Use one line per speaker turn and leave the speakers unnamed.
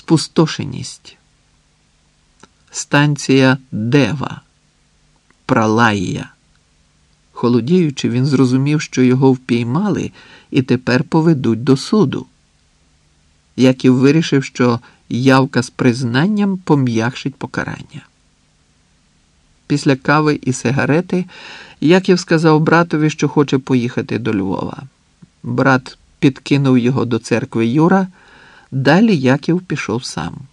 спустошеність. Станція Дева, Пралаїя. Холодіючи, він зрозумів, що його впіймали і тепер поведуть до суду. Яків вирішив, що явка з признанням пом'якшить покарання. Після кави і сигарети Яків сказав братові, що хоче поїхати до Львова. Брат підкинув його до церкви Юра, далі Яків пішов сам.